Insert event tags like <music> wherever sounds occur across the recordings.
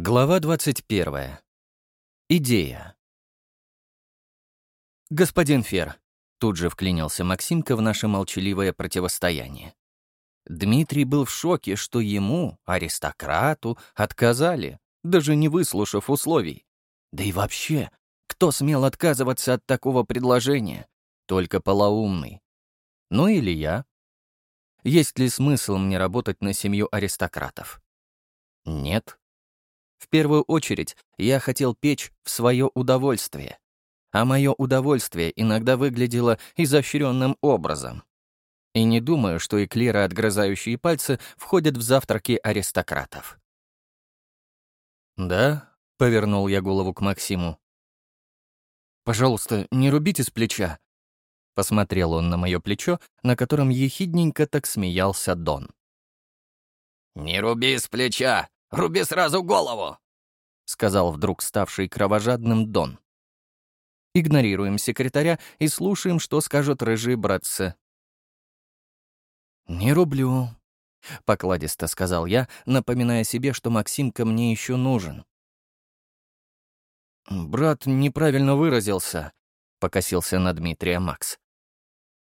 Глава 21. Идея. «Господин Фер», — тут же вклинился Максимка в наше молчаливое противостояние. Дмитрий был в шоке, что ему, аристократу, отказали, даже не выслушав условий. Да и вообще, кто смел отказываться от такого предложения? Только полоумный. Ну или я. Есть ли смысл мне работать на семью аристократов? Нет. В первую очередь, я хотел печь в свое удовольствие. А мое удовольствие иногда выглядело изощренным образом. И не думаю, что эклеры, отгрызающие пальцы, входят в завтраки аристократов. «Да?» — повернул я голову к Максиму. «Пожалуйста, не рубите с плеча». Посмотрел он на мое плечо, на котором ехидненько так смеялся Дон. «Не руби с плеча! Руби сразу голову!» — сказал вдруг ставший кровожадным Дон. Игнорируем секретаря и слушаем, что скажут рыжие братцы. «Не рублю», — покладисто сказал я, напоминая себе, что Максимка мне еще нужен. «Брат неправильно выразился», — покосился на Дмитрия Макс.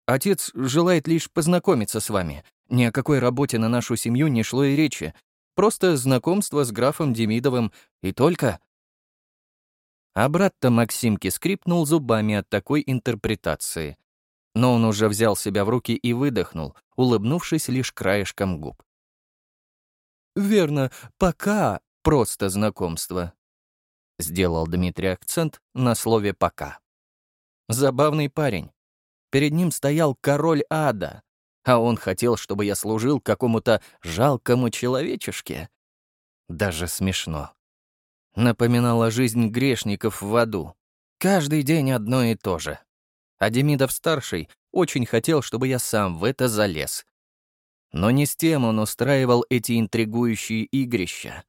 «Отец желает лишь познакомиться с вами. Ни о какой работе на нашу семью не шло и речи. Просто знакомство с графом Демидовым и только. А брат-то Максимки скрипнул зубами от такой интерпретации. Но он уже взял себя в руки и выдохнул, улыбнувшись лишь краешком губ. «Верно, пока просто знакомство», — сделал Дмитрий акцент на слове «пока». Забавный парень. Перед ним стоял король ада, а он хотел, чтобы я служил какому-то жалкому человечешке. Даже смешно. Напоминала жизнь грешников в аду. Каждый день одно и то же. А Демидов-старший очень хотел, чтобы я сам в это залез. Но не с тем он устраивал эти интригующие игрища.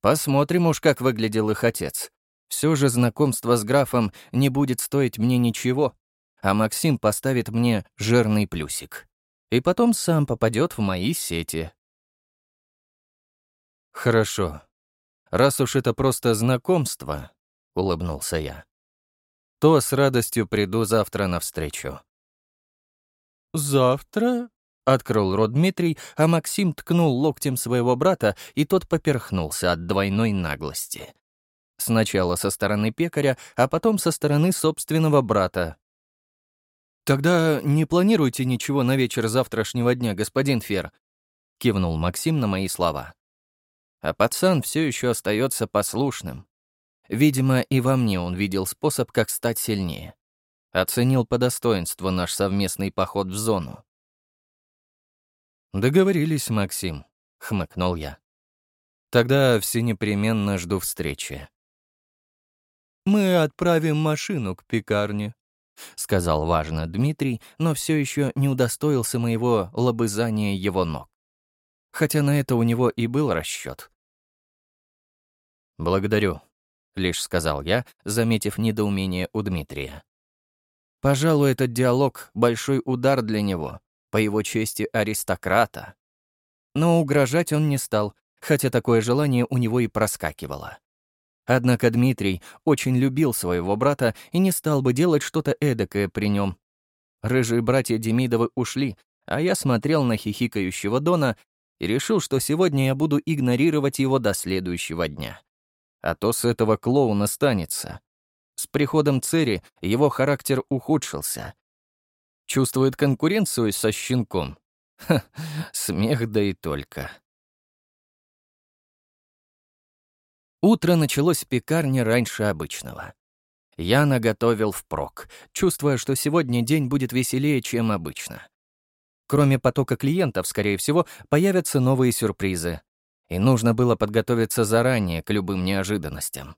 Посмотрим уж, как выглядел их отец. Все же знакомство с графом не будет стоить мне ничего, а Максим поставит мне жирный плюсик и потом сам попадет в мои сети. «Хорошо. Раз уж это просто знакомство», — улыбнулся я, «то с радостью приду завтра навстречу». «Завтра?» — открыл рот Дмитрий, а Максим ткнул локтем своего брата, и тот поперхнулся от двойной наглости. Сначала со стороны пекаря, а потом со стороны собственного брата, «Тогда не планируйте ничего на вечер завтрашнего дня, господин Фер», — кивнул Максим на мои слова. А пацан все еще остается послушным. Видимо, и во мне он видел способ, как стать сильнее. Оценил по достоинству наш совместный поход в зону. «Договорились, Максим», — хмыкнул я. «Тогда все непременно жду встречи». «Мы отправим машину к пекарне», — сказал важно Дмитрий, но все еще не удостоился моего лобызания его ног. Хотя на это у него и был расчет. «Благодарю», — лишь сказал я, заметив недоумение у Дмитрия. Пожалуй, этот диалог — большой удар для него, по его чести аристократа. Но угрожать он не стал, хотя такое желание у него и проскакивало. Однако Дмитрий очень любил своего брата и не стал бы делать что-то эдакое при нем. Рыжие братья Демидовы ушли, а я смотрел на хихикающего Дона и решил, что сегодня я буду игнорировать его до следующего дня. А то с этого клоуна станется. С приходом Цери его характер ухудшился. Чувствует конкуренцию со щенком. Ха, смех да и только. Утро началось в пекарне раньше обычного. Я наготовил впрок, чувствуя, что сегодня день будет веселее, чем обычно. Кроме потока клиентов, скорее всего, появятся новые сюрпризы. И нужно было подготовиться заранее к любым неожиданностям.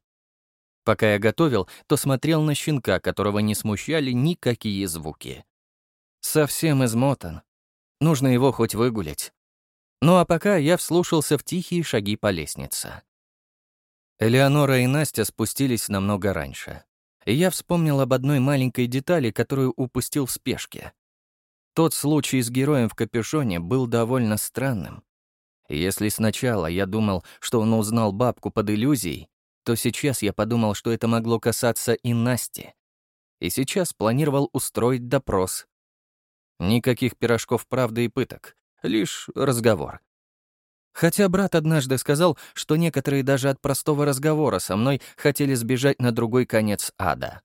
Пока я готовил, то смотрел на щенка, которого не смущали никакие звуки. Совсем измотан. Нужно его хоть выгулять. Ну а пока я вслушался в тихие шаги по лестнице. Элеонора и Настя спустились намного раньше. И я вспомнил об одной маленькой детали, которую упустил в спешке. Тот случай с героем в капюшоне был довольно странным. Если сначала я думал, что он узнал бабку под иллюзией, то сейчас я подумал, что это могло касаться и Насти. И сейчас планировал устроить допрос. Никаких пирожков правды и пыток, лишь разговор. Хотя брат однажды сказал, что некоторые даже от простого разговора со мной хотели сбежать на другой конец ада.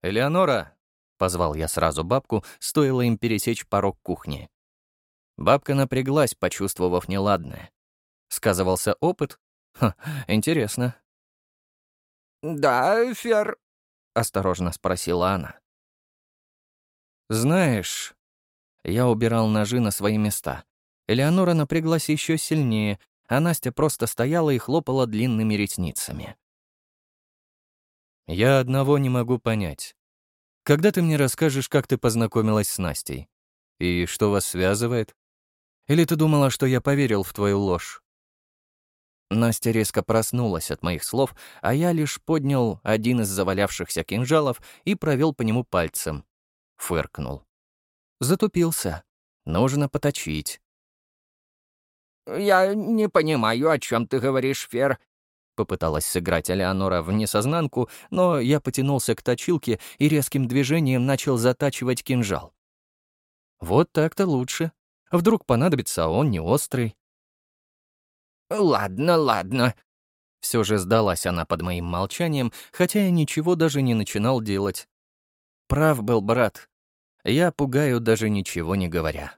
«Элеонора!» — позвал я сразу бабку, стоило им пересечь порог кухни. Бабка напряглась, почувствовав неладное. Сказывался опыт? Ха, интересно. «Да, Фер?» — осторожно спросила она. «Знаешь...» Я убирал ножи на свои места. Элеонора напряглась еще сильнее, а Настя просто стояла и хлопала длинными ресницами. «Я одного не могу понять. Когда ты мне расскажешь, как ты познакомилась с Настей? И что вас связывает? Или ты думала, что я поверил в твою ложь?» Настя резко проснулась от моих слов, а я лишь поднял один из завалявшихся кинжалов и провел по нему пальцем. Фыркнул. Затупился. Нужно поточить. «Я не понимаю, о чем ты говоришь, Фер», Попыталась сыграть Элеонора в несознанку, но я потянулся к точилке и резким движением начал затачивать кинжал. Вот так-то лучше. Вдруг понадобится, а он не острый. «Ладно, ладно». Все же сдалась она под моим молчанием, хотя я ничего даже не начинал делать. Прав был брат. Я пугаю, даже ничего не говоря.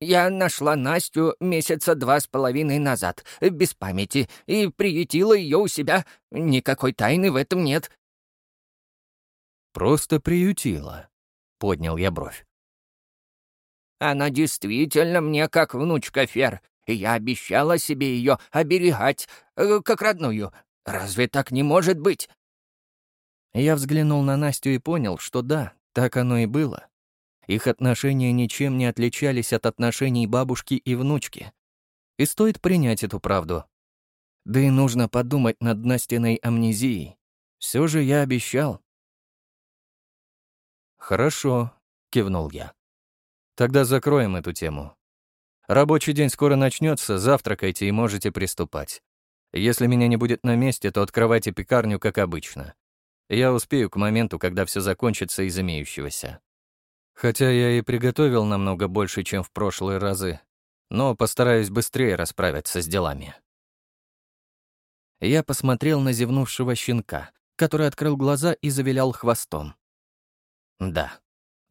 «Я нашла Настю месяца два с половиной назад, без памяти, и приютила ее у себя. Никакой тайны в этом нет». «Просто приютила», — поднял я бровь. «Она действительно мне как внучка Фер, и я обещала себе ее оберегать, э, как родную. Разве так не может быть?» Я взглянул на Настю и понял, что да, так оно и было. Их отношения ничем не отличались от отношений бабушки и внучки. И стоит принять эту правду. Да и нужно подумать над Настиной амнезией. Все же я обещал. «Хорошо», — кивнул я. «Тогда закроем эту тему. Рабочий день скоро начнется, завтракайте и можете приступать. Если меня не будет на месте, то открывайте пекарню, как обычно. Я успею к моменту, когда все закончится из имеющегося. Хотя я и приготовил намного больше, чем в прошлые разы, но постараюсь быстрее расправиться с делами. Я посмотрел на зевнувшего щенка, который открыл глаза и завилял хвостом. Да,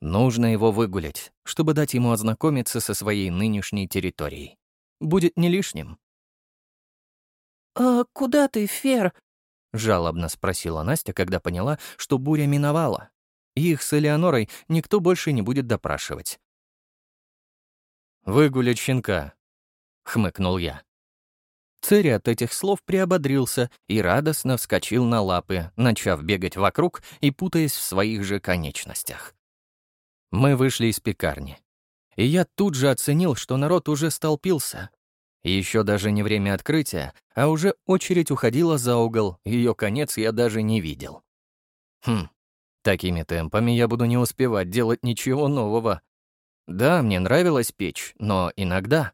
нужно его выгулять, чтобы дать ему ознакомиться со своей нынешней территорией. Будет не лишним. «А куда ты, Фер?» — жалобно спросила Настя, когда поняла, что буря миновала. Их с Элеонорой никто больше не будет допрашивать. «Выгулять щенка», — хмыкнул я. Цири от этих слов приободрился и радостно вскочил на лапы, начав бегать вокруг и путаясь в своих же конечностях. Мы вышли из пекарни. И я тут же оценил, что народ уже столпился, еще даже не время открытия, а уже очередь уходила за угол, ее конец я даже не видел. Хм, такими темпами я буду не успевать делать ничего нового. Да, мне нравилась печь, но иногда...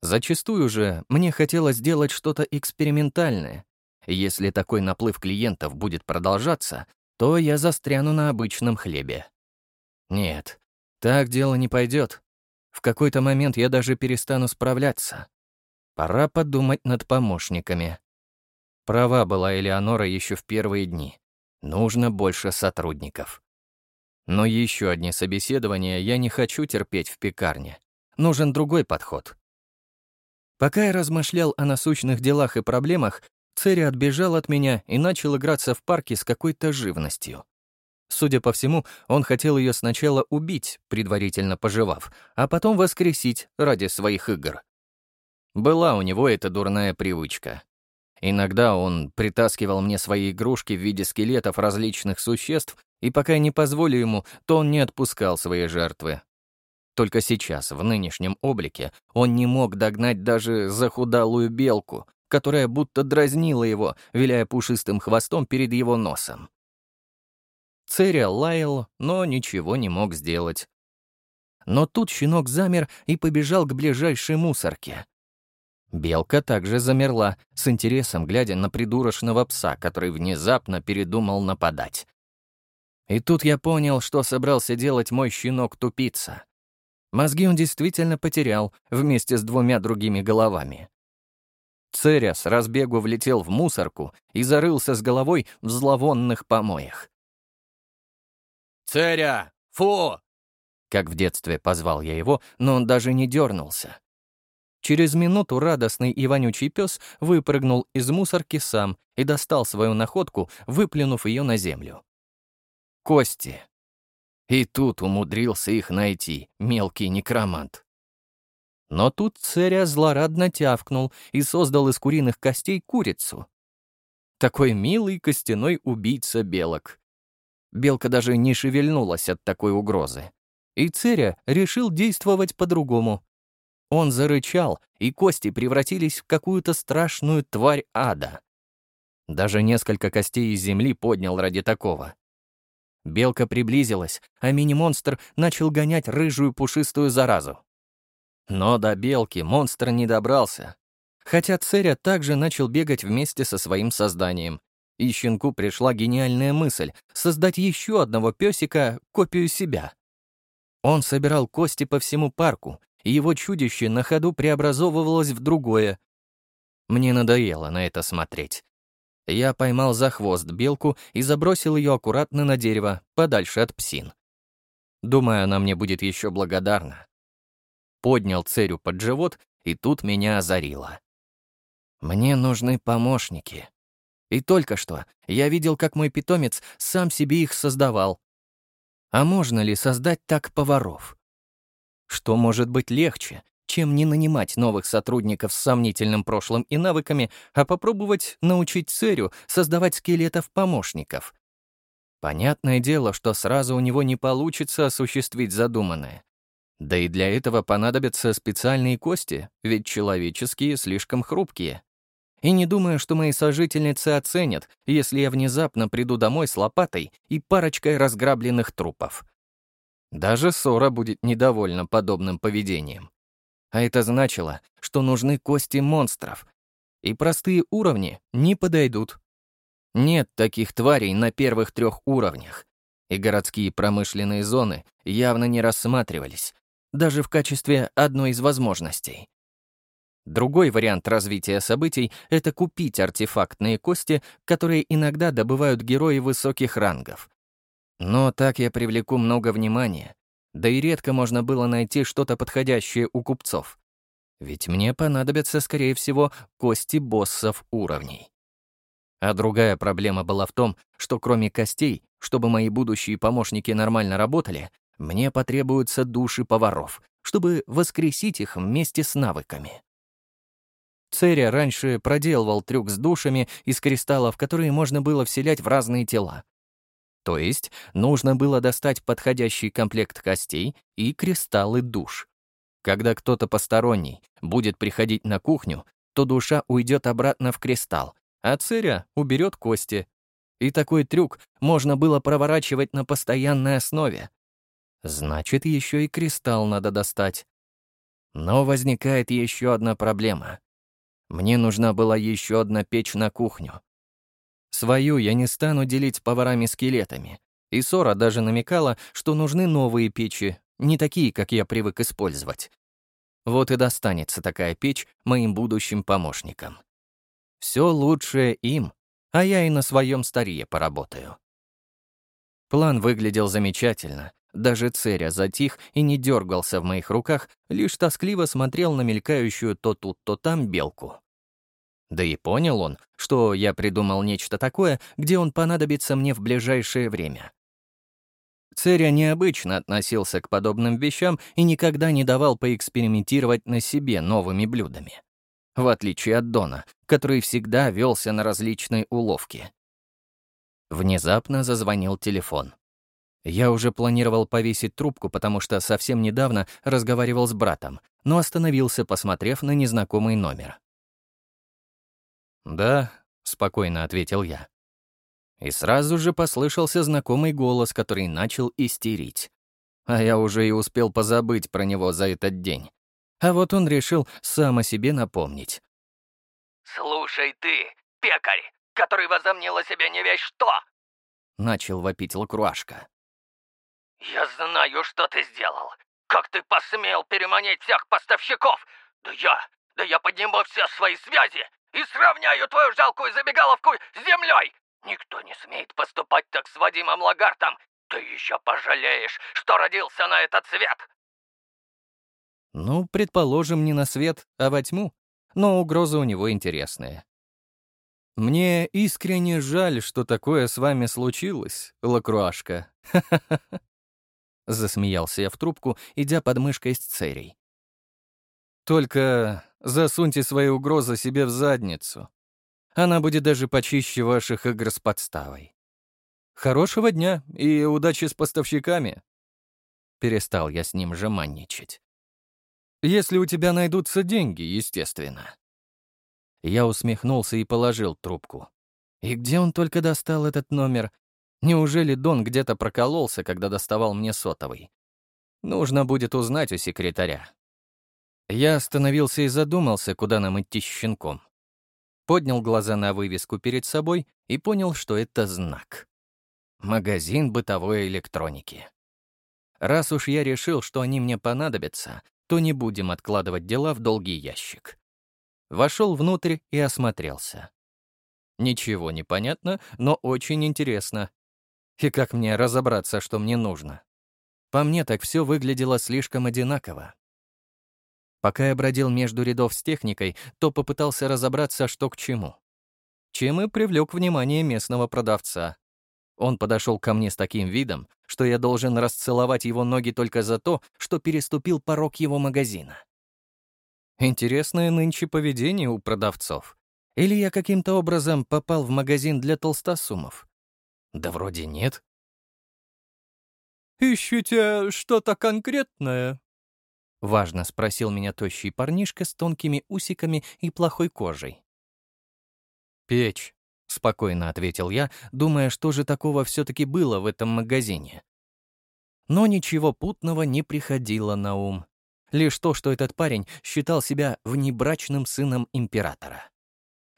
Зачастую же мне хотелось сделать что-то экспериментальное. Если такой наплыв клиентов будет продолжаться, то я застряну на обычном хлебе. Нет, так дело не пойдет. В какой-то момент я даже перестану справляться. Пора подумать над помощниками. Права была Элеонора еще в первые дни. Нужно больше сотрудников. Но еще одни собеседования я не хочу терпеть в пекарне. Нужен другой подход. Пока я размышлял о насущных делах и проблемах, Церри отбежал от меня и начал играться в парке с какой-то живностью. Судя по всему, он хотел ее сначала убить, предварительно пожевав, а потом воскресить ради своих игр. Была у него эта дурная привычка. Иногда он притаскивал мне свои игрушки в виде скелетов различных существ, и пока я не позволю ему, то он не отпускал свои жертвы. Только сейчас, в нынешнем облике, он не мог догнать даже захудалую белку, которая будто дразнила его, виляя пушистым хвостом перед его носом. Церя лаял, но ничего не мог сделать. Но тут щенок замер и побежал к ближайшей мусорке. Белка также замерла, с интересом глядя на придурочного пса, который внезапно передумал нападать. И тут я понял, что собрался делать мой щенок-тупица. Мозги он действительно потерял вместе с двумя другими головами. Церя с разбегу влетел в мусорку и зарылся с головой в зловонных помоях. «Церя! Фу!» Как в детстве позвал я его, но он даже не дернулся. Через минуту радостный и вонючий пес выпрыгнул из мусорки сам и достал свою находку, выплюнув ее на землю. Кости. И тут умудрился их найти, мелкий некромант. Но тут царя злорадно тявкнул и создал из куриных костей курицу. Такой милый костяной убийца белок. Белка даже не шевельнулась от такой угрозы. И Церя решил действовать по-другому. Он зарычал, и кости превратились в какую-то страшную тварь ада. Даже несколько костей из земли поднял ради такого. Белка приблизилась, а мини-монстр начал гонять рыжую пушистую заразу. Но до белки монстр не добрался. Хотя Церя также начал бегать вместе со своим созданием. И щенку пришла гениальная мысль создать еще одного песика, копию себя. Он собирал кости по всему парку, и его чудище на ходу преобразовывалось в другое. Мне надоело на это смотреть. Я поймал за хвост белку и забросил ее аккуратно на дерево, подальше от псин. Думаю, она мне будет еще благодарна. Поднял церю под живот, и тут меня озарило. Мне нужны помощники. И только что я видел, как мой питомец сам себе их создавал. А можно ли создать так поваров? Что может быть легче, чем не нанимать новых сотрудников с сомнительным прошлым и навыками, а попробовать научить Церю создавать скелетов-помощников? Понятное дело, что сразу у него не получится осуществить задуманное. Да и для этого понадобятся специальные кости, ведь человеческие слишком хрупкие. И не думаю, что мои сожительницы оценят, если я внезапно приду домой с лопатой и парочкой разграбленных трупов. Даже Сора будет недовольна подобным поведением. А это значило, что нужны кости монстров. И простые уровни не подойдут. Нет таких тварей на первых трех уровнях. И городские промышленные зоны явно не рассматривались, даже в качестве одной из возможностей. Другой вариант развития событий — это купить артефактные кости, которые иногда добывают герои высоких рангов. Но так я привлеку много внимания, да и редко можно было найти что-то подходящее у купцов. Ведь мне понадобятся, скорее всего, кости боссов уровней. А другая проблема была в том, что кроме костей, чтобы мои будущие помощники нормально работали, мне потребуются души поваров, чтобы воскресить их вместе с навыками. Церя раньше проделывал трюк с душами из кристаллов, которые можно было вселять в разные тела. То есть нужно было достать подходящий комплект костей и кристаллы душ. Когда кто-то посторонний будет приходить на кухню, то душа уйдет обратно в кристалл, а церя уберет кости. И такой трюк можно было проворачивать на постоянной основе. Значит, еще и кристалл надо достать. Но возникает еще одна проблема. Мне нужна была еще одна печь на кухню. Свою я не стану делить поварами-скелетами. И Сора даже намекала, что нужны новые печи, не такие, как я привык использовать. Вот и достанется такая печь моим будущим помощникам. Все лучшее им, а я и на своем старье поработаю. План выглядел замечательно. Даже Церя затих и не дергался в моих руках, лишь тоскливо смотрел на мелькающую то тут, то там белку. Да и понял он, что я придумал нечто такое, где он понадобится мне в ближайшее время. Церя необычно относился к подобным вещам и никогда не давал поэкспериментировать на себе новыми блюдами. В отличие от Дона, который всегда велся на различные уловки. Внезапно зазвонил телефон. Я уже планировал повесить трубку, потому что совсем недавно разговаривал с братом, но остановился, посмотрев на незнакомый номер. «Да», — спокойно ответил я. И сразу же послышался знакомый голос, который начал истерить. а я уже и успел позабыть про него за этот день. А вот он решил сам о себе напомнить. «Слушай ты, пекарь, который возомнил о себе не весь что!» Начал вопить Лакруашка. «Я знаю, что ты сделал. Как ты посмел переманить всех поставщиков? Да я, да я подниму все свои связи и сравняю твою жалкую забегаловку с землей! Никто не смеет поступать так с Вадимом Лагартом. Ты еще пожалеешь, что родился на этот свет!» Ну, предположим, не на свет, а во тьму. Но угроза у него интересная. Мне искренне жаль, что такое с вами случилось, Лакруашка. <laughs> Засмеялся я в трубку, идя под мышкой с церей. Только засуньте свои угрозы себе в задницу. Она будет даже почище ваших игр с подставой. Хорошего дня и удачи с поставщиками. Перестал я с ним жеманничать. Если у тебя найдутся деньги, естественно. Я усмехнулся и положил трубку. И где он только достал этот номер? Неужели Дон где-то прокололся, когда доставал мне сотовый? Нужно будет узнать у секретаря. Я остановился и задумался, куда нам идти с щенком поднял глаза на вывеску перед собой и понял, что это знак. Магазин бытовой электроники. Раз уж я решил, что они мне понадобятся, то не будем откладывать дела в долгий ящик. Вошел внутрь и осмотрелся. Ничего не понятно, но очень интересно. И как мне разобраться, что мне нужно? По мне так все выглядело слишком одинаково. Пока я бродил между рядов с техникой, то попытался разобраться, что к чему. Чем и привлек внимание местного продавца. Он подошел ко мне с таким видом, что я должен расцеловать его ноги только за то, что переступил порог его магазина. Интересное нынче поведение у продавцов. Или я каким-то образом попал в магазин для толстосумов? Да вроде нет. «Ищете что-то конкретное?» Важно спросил меня тощий парнишка с тонкими усиками и плохой кожей. «Печь», — спокойно ответил я, думая, что же такого все-таки было в этом магазине. Но ничего путного не приходило на ум. Лишь то, что этот парень считал себя внебрачным сыном императора.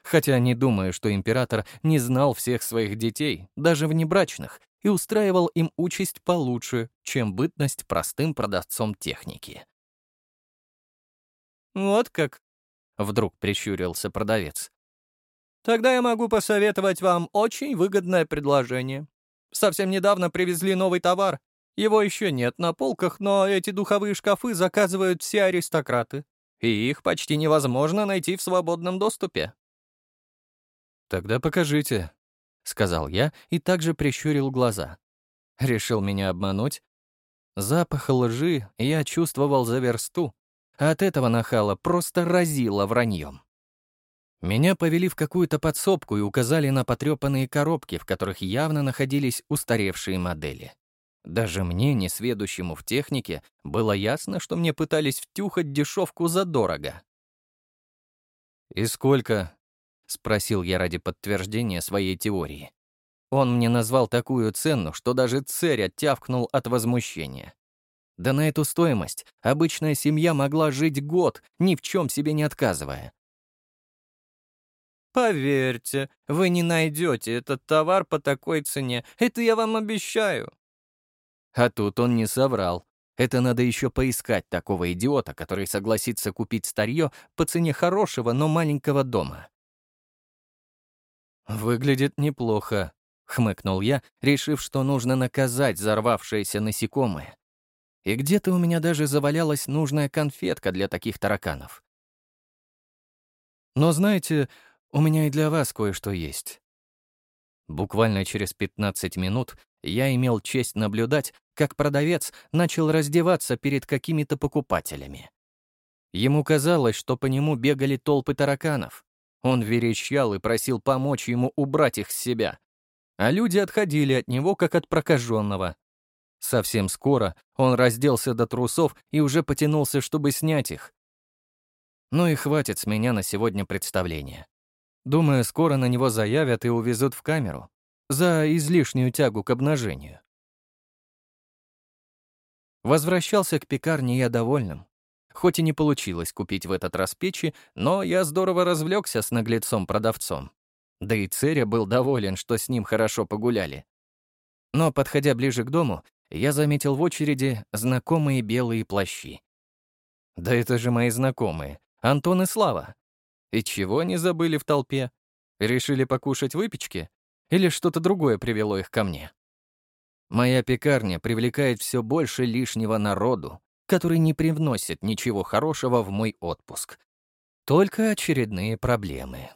Хотя не думаю, что император не знал всех своих детей, даже внебрачных, и устраивал им участь получше, чем бытность простым продавцом техники. «Вот как?» — вдруг прищурился продавец. «Тогда я могу посоветовать вам очень выгодное предложение. Совсем недавно привезли новый товар. Его еще нет на полках, но эти духовые шкафы заказывают все аристократы. И их почти невозможно найти в свободном доступе». «Тогда покажите», — сказал я и также прищурил глаза. Решил меня обмануть. Запах лжи я чувствовал за версту, от этого нахала просто разило враньем. Меня повели в какую-то подсобку и указали на потрепанные коробки, в которых явно находились устаревшие модели. Даже мне, несведущему в технике, было ясно, что мне пытались втюхать дешевку задорого. «И сколько?» — спросил я ради подтверждения своей теории. Он мне назвал такую цену, что даже царь оттявкнул от возмущения. Да на эту стоимость обычная семья могла жить год, ни в чем себе не отказывая. «Поверьте, вы не найдете этот товар по такой цене, это я вам обещаю». А тут он не соврал. Это надо еще поискать такого идиота, который согласится купить старье по цене хорошего, но маленького дома. «Выглядит неплохо», — хмыкнул я, решив, что нужно наказать взорвавшееся насекомое. И где-то у меня даже завалялась нужная конфетка для таких тараканов. Но знаете, у меня и для вас кое-что есть. Буквально через 15 минут я имел честь наблюдать, как продавец начал раздеваться перед какими-то покупателями. Ему казалось, что по нему бегали толпы тараканов. Он верещал и просил помочь ему убрать их с себя. А люди отходили от него, как от прокаженного, Совсем скоро он разделся до трусов и уже потянулся, чтобы снять их. Ну и хватит с меня на сегодня представления. Думаю, скоро на него заявят и увезут в камеру за излишнюю тягу к обнажению. Возвращался к пекарне я довольным. Хоть и не получилось купить в этот раз печи, но я здорово развлекся с наглецом-продавцом. Да и Церя был доволен, что с ним хорошо погуляли. Но, подходя ближе к дому, я заметил в очереди знакомые белые плащи. Да это же мои знакомые, Антон и Слава. И чего они забыли в толпе? Решили покушать выпечки? Или что-то другое привело их ко мне? Моя пекарня привлекает все больше лишнего народу, который не привносит ничего хорошего в мой отпуск. Только очередные проблемы.